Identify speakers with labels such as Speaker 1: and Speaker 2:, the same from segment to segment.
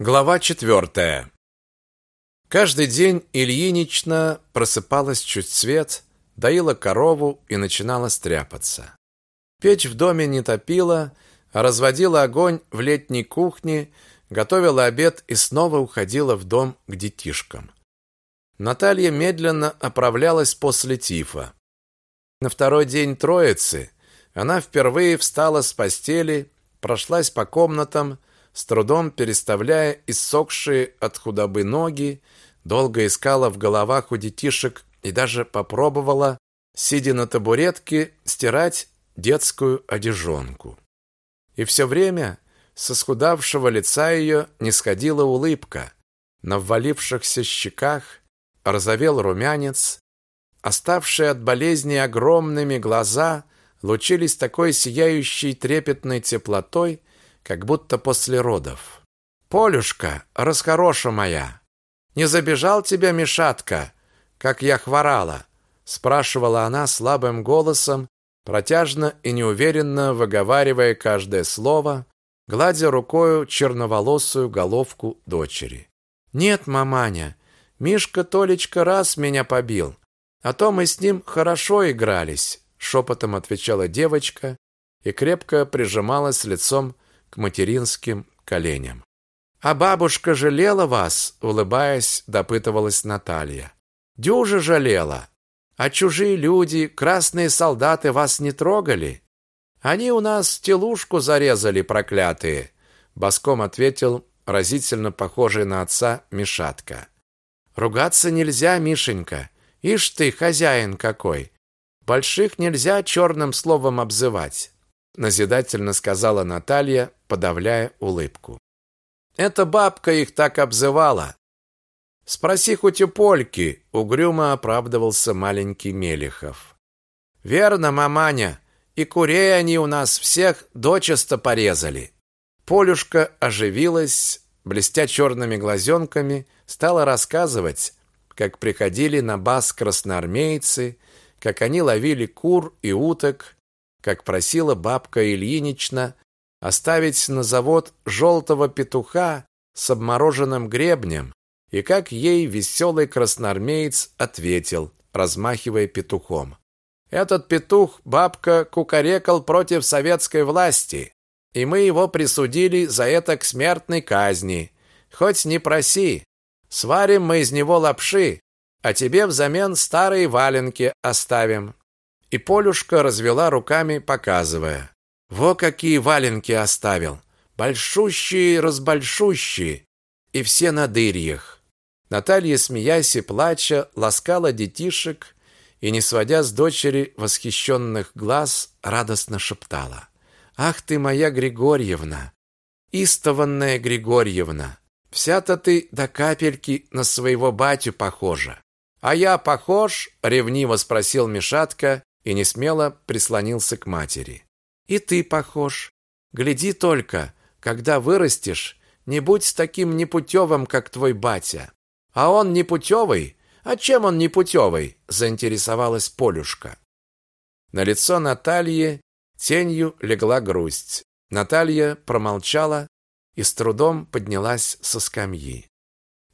Speaker 1: Глава четвертая. Каждый день Ильинична просыпалась чуть свет, доила корову и начинала стряпаться. Печь в доме не топила, а разводила огонь в летней кухне, готовила обед и снова уходила в дом к детишкам. Наталья медленно оправлялась после тифа. На второй день Троицы она впервые встала с постели, прошлась по комнатам, с трудом переставляя иссохшие от худобы ноги, долго искала в головах у детишек и даже попробовала, сидя на табуретке, стирать детскую одежонку. И все время со схудавшего лица ее не сходила улыбка, на ввалившихся щеках розовел румянец, оставшие от болезни огромными глаза лучились такой сияющей трепетной теплотой, как будто после родов. Полюшка, расхороша моя, не забежал тебя Мишатка, как я хворала, спрашивала она слабым голосом, протяжно и неуверенно выговаривая каждое слово, гладя рукою черноволосую головку дочери. Нет, маманя, Мишка Толечка раз меня побил, а то мы с ним хорошо игрались, шепотом отвечала девочка и крепко прижималась лицом к материнским коленям. А бабушка жалела вас, улыбаясь, допытывалась Наталья. Дюжа жалела. А чужие люди, красные солдаты вас не трогали? Они у нас телушку зарезали, проклятые, боском ответил разительно похожий на отца Мишатка. Ругаться нельзя, Мишенька. Ишь ты, хозяин какой. Больших нельзя черным словом обзывать назидательно сказала Наталья, подавляя улыбку. Эта бабка их так обзывала. Спроси хоть у Польки, угрюмо оправдывался маленький Мелихов. Верно, маманя, и курей они у нас всех дочисто порезали. Полюшка оживилась, блестя черными глазенками, стала рассказывать, как приходили на бас красноармейцы, как они ловили кур и уток, как просила бабка Ильинична оставить на завод желтого петуха с обмороженным гребнем, и как ей веселый красноармеец ответил, размахивая петухом. Этот петух бабка кукарекал против советской власти, и мы его присудили за это к смертной казни. Хоть не проси, сварим мы из него лапши, а тебе взамен старые валенки оставим. И Полюшка развела руками, показывая. Во какие валенки оставил. Большущие, разбольшущие. И все на дырьях. Наталья, смеясь и плача, ласкала детишек и, не сводя с дочери восхищенных глаз, радостно шептала. «Ах ты моя Григорьевна! Истованная Григорьевна! Вся-то ты до капельки на своего батю похожа!» «А я похож?» — ревниво спросил Мишатка, и не смело прислонился к матери. И ты похож. Гляди только, когда вырастешь, не будь таким непутевым, как твой батя. А он непутевый? А чем он непутевый? заинтересовалась Полюшка. На лицо Натальи тенью легла грусть. Наталья промолчала и с трудом поднялась со скамьи.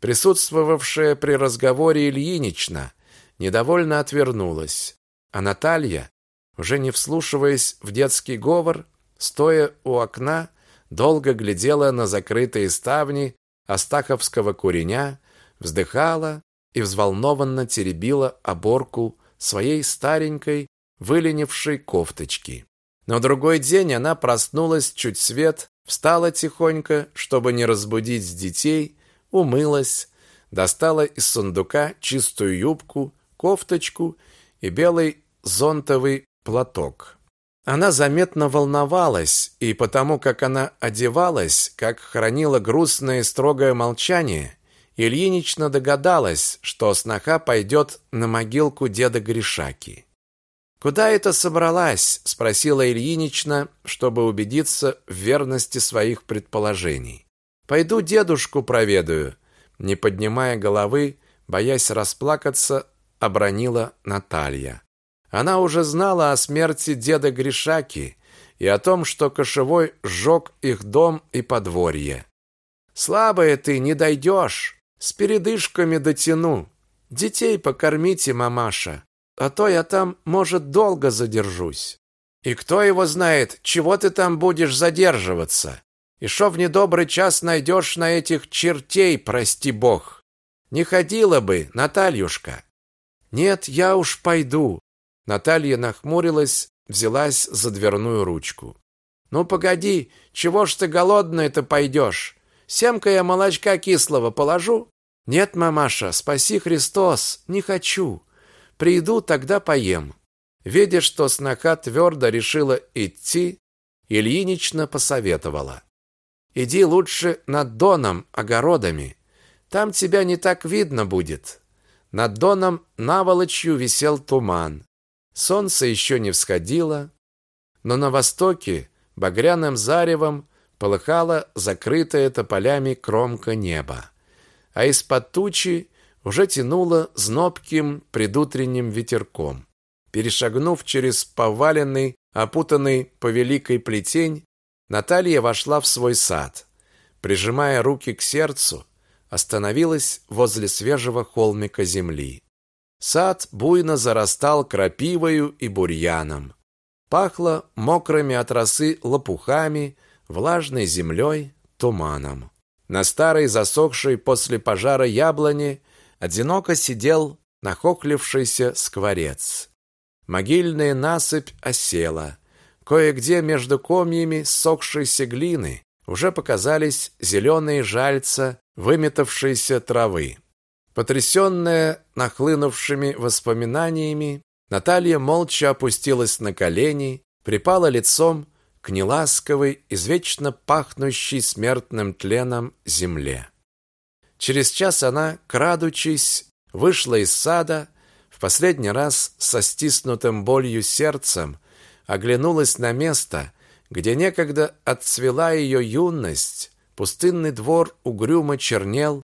Speaker 1: Присутствовавшая при разговоре Ильинична недовольно отвернулась. А Наталья, уже не вслушиваясь в детский говор, стоя у окна, долго глядела на закрытые ставни Астаховского куреня, вздыхала и взволнованно теребила оборку своей старенькой, выленившей кофточки. На другой день она проснулась чуть свет, встала тихонько, чтобы не разбудить детей, умылась, достала из сундука чистую юбку, кофточку и белый зонтовый платок. Она заметно волновалась, и потому как она одевалась, как хранила грустное и строгое молчание, Ильинична догадалась, что сноха пойдет на могилку деда Гришаки. «Куда это собралась?» – спросила Ильинична, чтобы убедиться в верности своих предположений. «Пойду дедушку проведаю», – не поднимая головы, боясь расплакаться, обронила Наталья. Она уже знала о смерти деда Гришаки и о том, что кошевой сжег их дом и подворье. Слабая ты, не дойдешь. С передышками дотяну. Детей покормите, мамаша, а то я там, может, долго задержусь. И кто его знает, чего ты там будешь задерживаться? И шо в недобрый час найдешь на этих чертей, прости бог? Не ходила бы, Натальюшка. Нет, я уж пойду. Наталья нахмурилась, взялась за дверную ручку. Ну погоди, чего ж ты голодная-то пойдешь? Семка я молочка кислого положу? Нет, мамаша, спаси Христос, не хочу. Приду, тогда поем. Видя, что сноха твердо решила идти, Ильинична посоветовала. Иди лучше над доном, огородами. Там тебя не так видно будет. Над доном наволочью висел туман. Солнце еще не всходило, но на востоке багряным заревом полыхала закрытая тополями кромка неба, а из-под тучи уже тянуло знобким предутренним ветерком. Перешагнув через поваленный, опутанный по великой плетень, Наталья вошла в свой сад. Прижимая руки к сердцу, остановилась возле свежего холмика земли. Сад буйно зарастал крапивою и бурьяном. Пахло мокрыми от росы лопухами, влажной землей, туманом. На старой засохшей после пожара яблоне одиноко сидел нахохлившийся скворец. Могильная насыпь осела. Кое-где между комьями сохшейся глины уже показались зеленые жальца выметавшейся травы. Потрясенная нахлынувшими воспоминаниями, Наталья молча опустилась на колени, припала лицом к неласковой, извечно пахнущей смертным тленом земле. Через час она, крадучись, вышла из сада, в последний раз со стиснутым болью сердцем оглянулась на место, где некогда отцвела ее юность, пустынный двор угрюмо чернел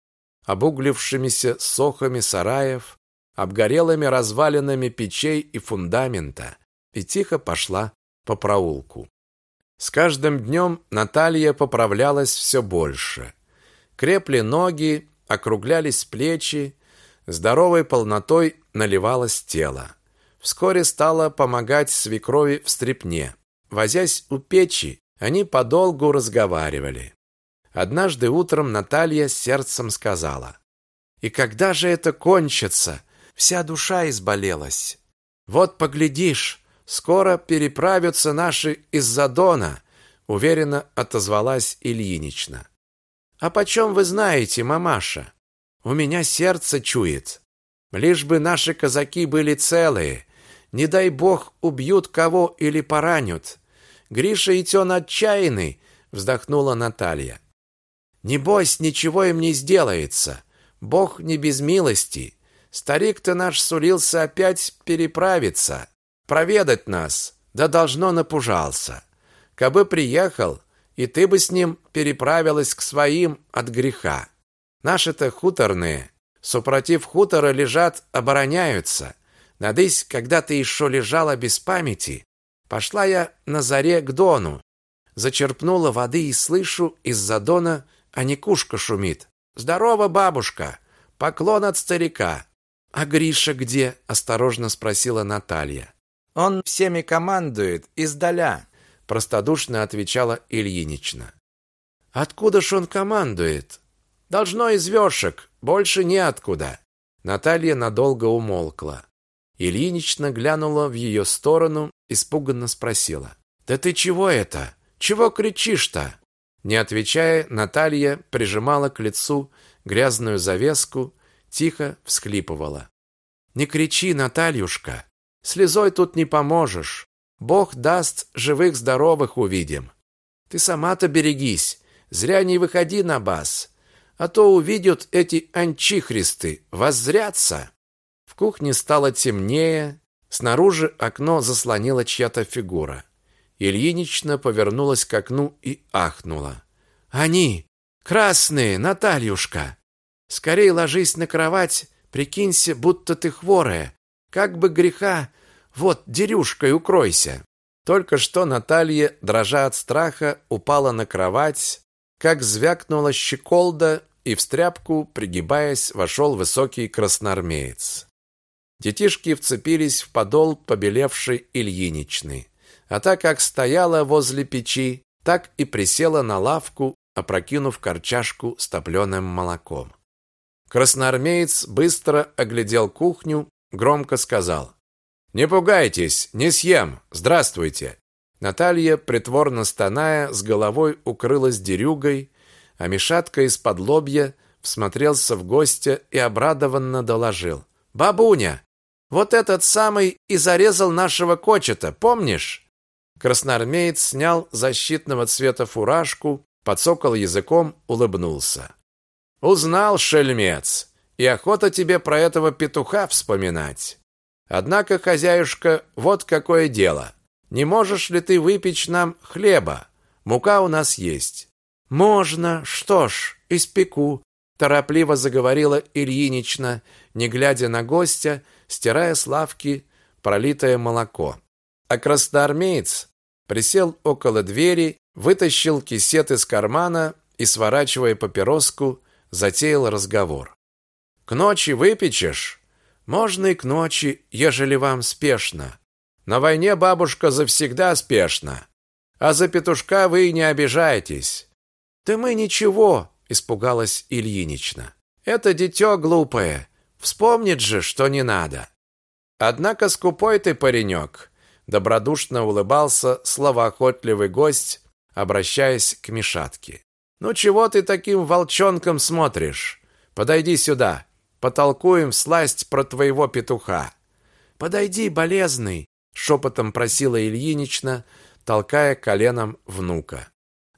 Speaker 1: обуглившимися сохами сараев, обгорелыми развалинами печей и фундамента, и тихо пошла по проулку. С каждым днем Наталья поправлялась все больше. Крепли ноги, округлялись плечи, здоровой полнотой наливалось тело. Вскоре стала помогать свекрови в стрепне. Возясь у печи, они подолгу разговаривали. Однажды утром Наталья сердцем сказала: "И когда же это кончится? Вся душа изболелась. Вот поглядишь, Скоро переправятся наши из-за Дона, уверенно отозвалась Ильинична. А почем вы знаете, мамаша? У меня сердце чует. Лишь бы наши казаки были целые. Не дай бог убьют кого или поранят. Гриша и тен отчаянный, вздохнула Наталья. Небось, ничего им не сделается. Бог не без милости. Старик-то наш сулился опять переправиться проведать нас, да должно напужался. Кабы приехал, и ты бы с ним переправилась к своим от греха. Наши-то хуторные, супротив хутора лежат, обороняются. Надысь, когда ты еще лежала без памяти, пошла я на заре к дону, зачерпнула воды и слышу, из-за дона Аникушка шумит. «Здорово, бабушка! Поклон от старика!» «А Гриша где?» – осторожно спросила Наталья. Он всеми командует издаля, простодушно отвечала Ильинична. Откуда ж он командует? Должно из вёшек, больше неоткуда. Наталья надолго умолкла. Ильинична глянула в ее сторону, испуганно спросила: "Да ты чего это? Чего кричишь-то?" Не отвечая, Наталья прижимала к лицу грязную завеску, тихо всхлипывала. "Не кричи, Натальюшка, Слезой тут не поможешь. Бог даст, живых здоровых увидим. Ты сама-то берегись, зря не выходи на бас, а то увидят эти анчихристы, воззрятся. В кухне стало темнее, снаружи окно заслонила чья-то фигура. Ильинична повернулась к окну и ахнула. Они, красные, Натальюшка. Скорей ложись на кровать, прикинься, будто ты хворая, как бы греха, вот дерюшкой укройся. Только что Наталья, дрожа от страха, упала на кровать, как звякнула щеколда, и в стряпку, пригибаясь, вошел высокий красноармеец. Детишки вцепились в подол побелевшей Ильиничны. А так как стояла возле печи, так и присела на лавку, опрокинув корчашку с топленым молоком. Красноармеец быстро оглядел кухню, громко сказал: "Не пугайтесь, не съем. Здравствуйте". Наталья, притворно стоная, с головой укрылась дерюгой, а Мишатка из-под лобья всмотрелся в гостя и обрадованно доложил: "Бабуня, вот этот самый и зарезал нашего кочета, помнишь?" Красноармеец снял защитного цвета фуражку, подсокал языком, улыбнулся. Узнал, шельмец, и охота тебе про этого петуха вспоминать. Однако, хозяюшка, вот какое дело. Не можешь ли ты выпечь нам хлеба? Мука у нас есть. Можно, что ж, испеку, торопливо заговорила Ильинична, не глядя на гостя, стирая с лавки пролитое молоко. А красноармеец присел около двери, вытащил кисет из кармана и, сворачивая папироску, затеял разговор. «К ночи выпечешь?» «Можно и к ночи, ежели вам спешно. На войне бабушка завсегда спешна, а за петушка вы не обижайтесь». «Да мы ничего», — испугалась Ильинична. «Это дитё глупое, вспомнит же, что не надо». «Однако скупой ты паренек», добродушно улыбался словоохотливый гость, обращаясь к Мишатке. Ну чего ты таким волчонком смотришь? Подойди сюда, потолкуем сласть про твоего петуха. Подойди, болезный, шепотом просила Ильинична, толкая коленом внука.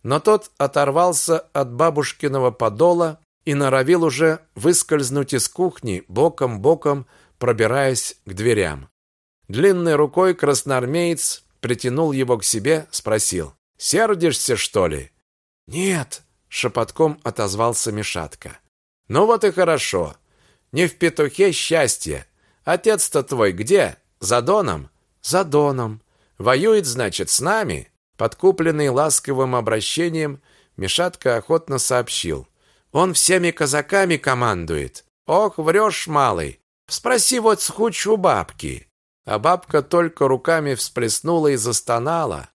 Speaker 1: Но тот оторвался от бабушкиного подола и норовил уже выскользнуть из кухни боком-боком, пробираясь к дверям. Длинной рукой красноармеец притянул его к себе, спросил: "Сердишься, что ли?" "Нет", шепотком отозвался Мишатка. "Ну вот и хорошо. Не в петухе счастье. Отец-то твой где? За Доном? За Доном. Воюет, значит, с нами?" Подкупленный ласковым обращением, Мишатка охотно сообщил: "Он всеми казаками командует. Ох, врешь, малый. Спроси вот схуч у бабки. А бабка только руками всплеснула и застонала,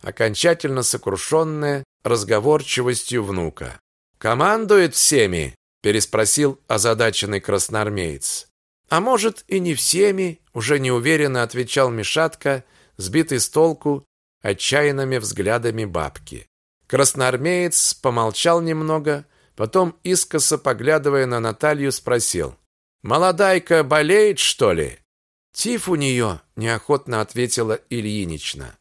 Speaker 1: окончательно сокрушенная разговорчивостью внука. «Командует всеми?» – переспросил озадаченный красноармеец. «А может, и не всеми», – уже неуверенно отвечал Мишатка, сбитый с толку отчаянными взглядами бабки. Красноармеец помолчал немного, потом, искоса поглядывая на Наталью, спросил. «Молодайка болеет, что ли?» Тиф у нее, неохотно ответила Ильинична.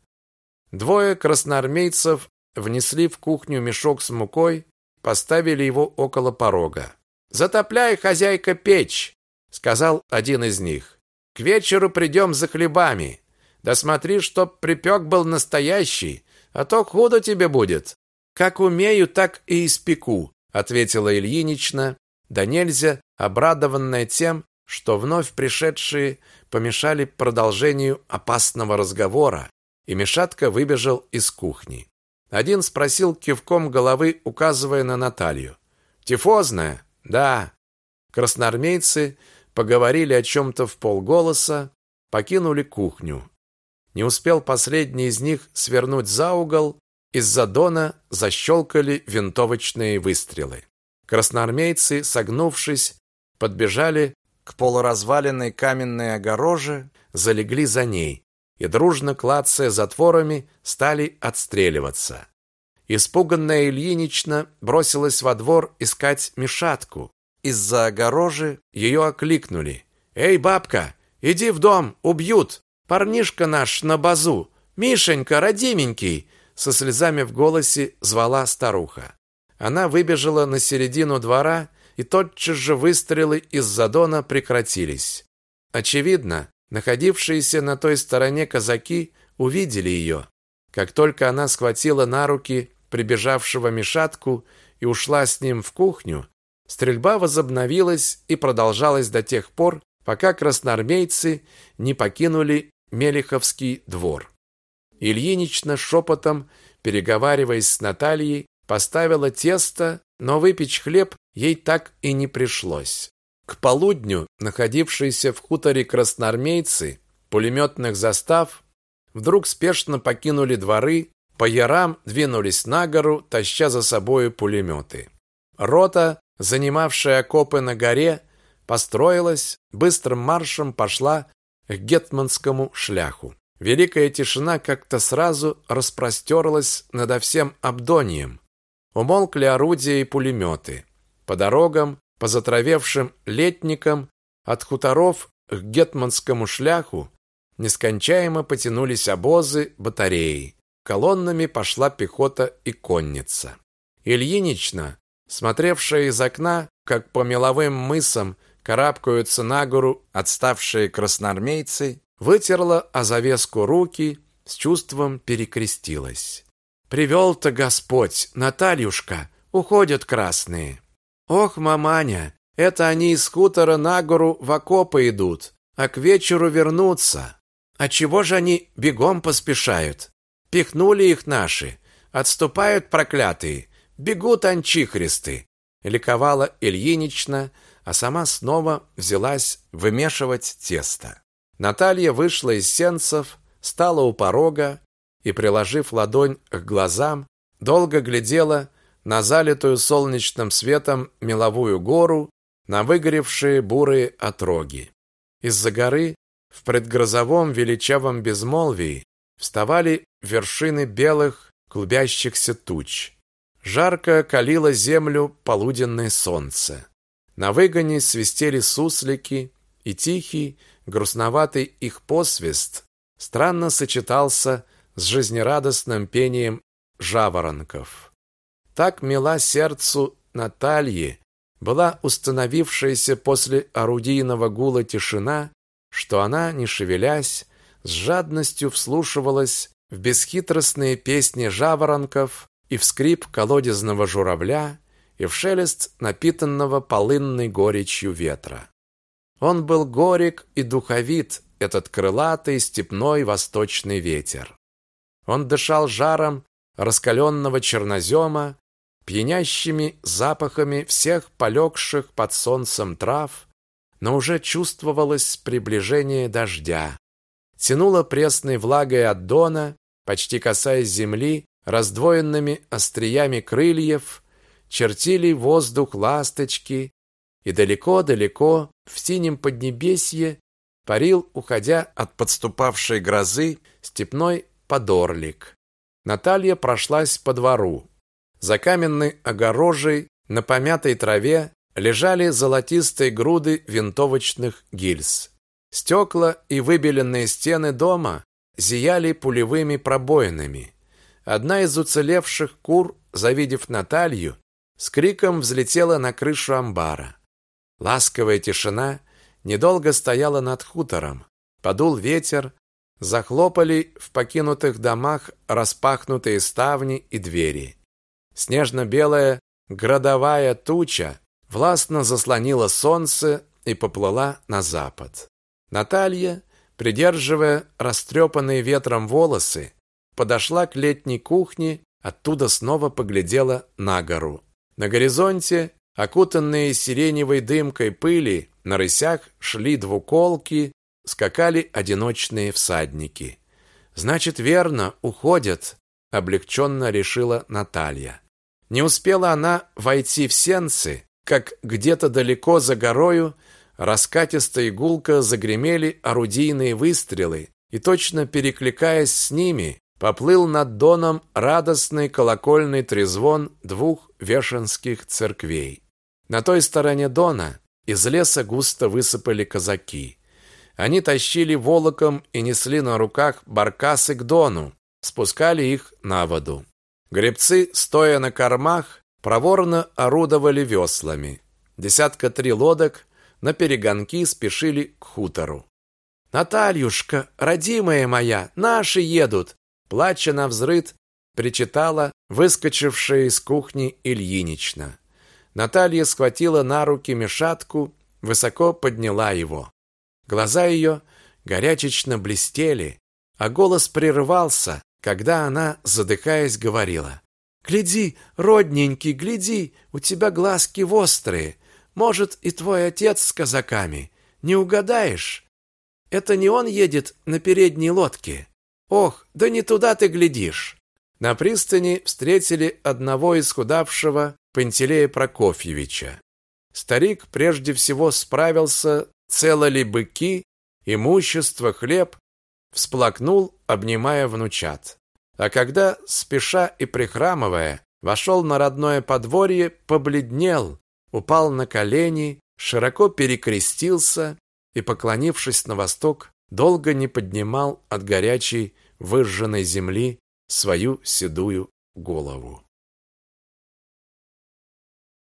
Speaker 1: Двое красноармейцев внесли в кухню мешок с мукой, поставили его около порога. Затопляй, хозяйка, печь, сказал один из них. К вечеру придем за хлебами. Да смотри, чтоб припек был настоящий, а то худо тебе будет. Как умею, так и испеку, ответила Ильинична, да нельзя обрадованная тем, что вновь пришедшие помешали продолжению опасного разговора, и Мишатка выбежал из кухни. Один спросил кивком головы, указывая на Наталью. «Тифозная?» «Да». Красноармейцы поговорили о чем-то в полголоса, покинули кухню. Не успел последний из них свернуть за угол, из-за дона защелкали винтовочные выстрелы. Красноармейцы, согнувшись, подбежали к полуразваленной каменной огороже, залегли за ней и, дружно клацая затворами, стали отстреливаться. Испуганная Ильинична бросилась во двор искать Мишатку. Из-за огорожи ее окликнули. «Эй, бабка, иди в дом, убьют! Парнишка наш на базу! Мишенька, родименький!» Со слезами в голосе звала старуха. Она выбежала на середину двора и тотчас же выстрелы из задона прекратились. Очевидно, находившиеся на той стороне казаки увидели ее. Как только она схватила на руки прибежавшего Мишатку и ушла с ним в кухню, стрельба возобновилась и продолжалась до тех пор, пока красноармейцы не покинули Мелиховский двор. Ильинична шепотом, переговариваясь с Натальей, поставила тесто, но выпечь хлеб ей так и не пришлось. К полудню находившиеся в хуторе красноармейцы пулеметных застав вдруг спешно покинули дворы, по ярам двинулись на гору, таща за собою пулеметы. Рота, занимавшая окопы на горе, построилась, быстрым маршем пошла к гетманскому шляху. Великая тишина как-то сразу распростерлась над всем Абдонием. Умолкли орудия и пулеметы. По дорогам, по затравевшим летникам, от хуторов к гетманскому шляху нескончаемо потянулись обозы, батареи. Колоннами пошла пехота и конница. Ильинична, смотревшая из окна, как по меловым мысам карабкаются на гору отставшие красноармейцы, вытерла о завеску руки, с чувством перекрестилась. Привел-то Господь, Натальюшка, уходят красные. Ох, маманя, это они из хутора на гору в окопы идут, а к вечеру вернутся. А чего же они бегом поспешают? Пихнули их наши, отступают проклятые, бегут анчихристы. Ликовала Ильинична, а сама снова взялась вымешивать тесто. Наталья вышла из сенцев, стала у порога и, приложив ладонь к глазам, долго глядела на залитую солнечным светом меловую гору, на выгоревшие бурые отроги. Из-за горы в предгрозовом величавом безмолвии вставали вершины белых клубящихся туч. Жарко калило землю полуденное солнце. На выгоне свистели суслики, и тихий, грустноватый их посвист странно сочетался с жизнерадостным пением жаворонков. Так мила сердцу Натальи была установившаяся после орудийного гула тишина, что она, не шевелясь, с жадностью вслушивалась в бесхитростные песни жаворонков и в скрип колодезного журавля, и в шелест напитанного полынной горечью ветра. Он был горек и духовит, этот крылатый степной восточный ветер. Он дышал жаром раскаленного чернозема, пьянящими запахами всех полегших под солнцем трав, но уже чувствовалось приближение дождя. Тянуло пресной влагой от дона, почти касаясь земли, раздвоенными остриями крыльев, чертили воздух ласточки, и далеко-далеко в синем поднебесье парил, уходя от подступавшей грозы, степной подорлик. Наталья прошлась по двору. За каменной огорожей на помятой траве лежали золотистые груды винтовочных гильз. Стекла и выбеленные стены дома зияли пулевыми пробоинами. Одна из уцелевших кур, завидев Наталью, с криком взлетела на крышу амбара. Ласковая тишина недолго стояла над хутором. Подул ветер, захлопали в покинутых домах распахнутые ставни и двери. Снежно-белая градовая туча властно заслонила солнце и поплыла на запад. Наталья, придерживая растрепанные ветром волосы, подошла к летней кухне, оттуда снова поглядела на гору. На горизонте Окутанные сиреневой дымкой пыли, на рысях шли двуколки, скакали одиночные всадники. Значит, верно, уходят, облегченно решила Наталья. Не успела она войти в сенцы, как где-то далеко за горою раскатисто и гулко загремели орудийные выстрелы, и точно перекликаясь с ними, поплыл над доном радостный колокольный трезвон двух вешенских церквей. На той стороне дона из леса густо высыпали казаки. Они тащили волоком и несли на руках баркасы к дону, спускали их на воду. Гребцы, стоя на кормах, проворно орудовали веслами. Десятка три лодок на перегонки спешили к хутору. «Натальюшка, родимая моя, наши едут!» плача на взрыд, причитала выскочившая из кухни Ильинична. Наталья схватила на руки мешатку, высоко подняла его. Глаза ее горячечно блестели, а голос прерывался, когда она, задыхаясь, говорила: Гляди, родненький, гляди, у тебя глазки вострые. Может, и твой отец с казаками. Не угадаешь? Это не он едет на передней лодке. Ох, да не туда ты глядишь. На пристани встретили одного исхудавшего Пантелея Прокофьевича. Старик прежде всего справился, целы ли быки, имущество, хлеб, всплакнул, обнимая внучат. А когда, спеша и прихрамывая, вошел на родное подворье, побледнел, упал на колени, широко перекрестился и, поклонившись на восток, долго не поднимал от горячей выжженной земли свою седую голову.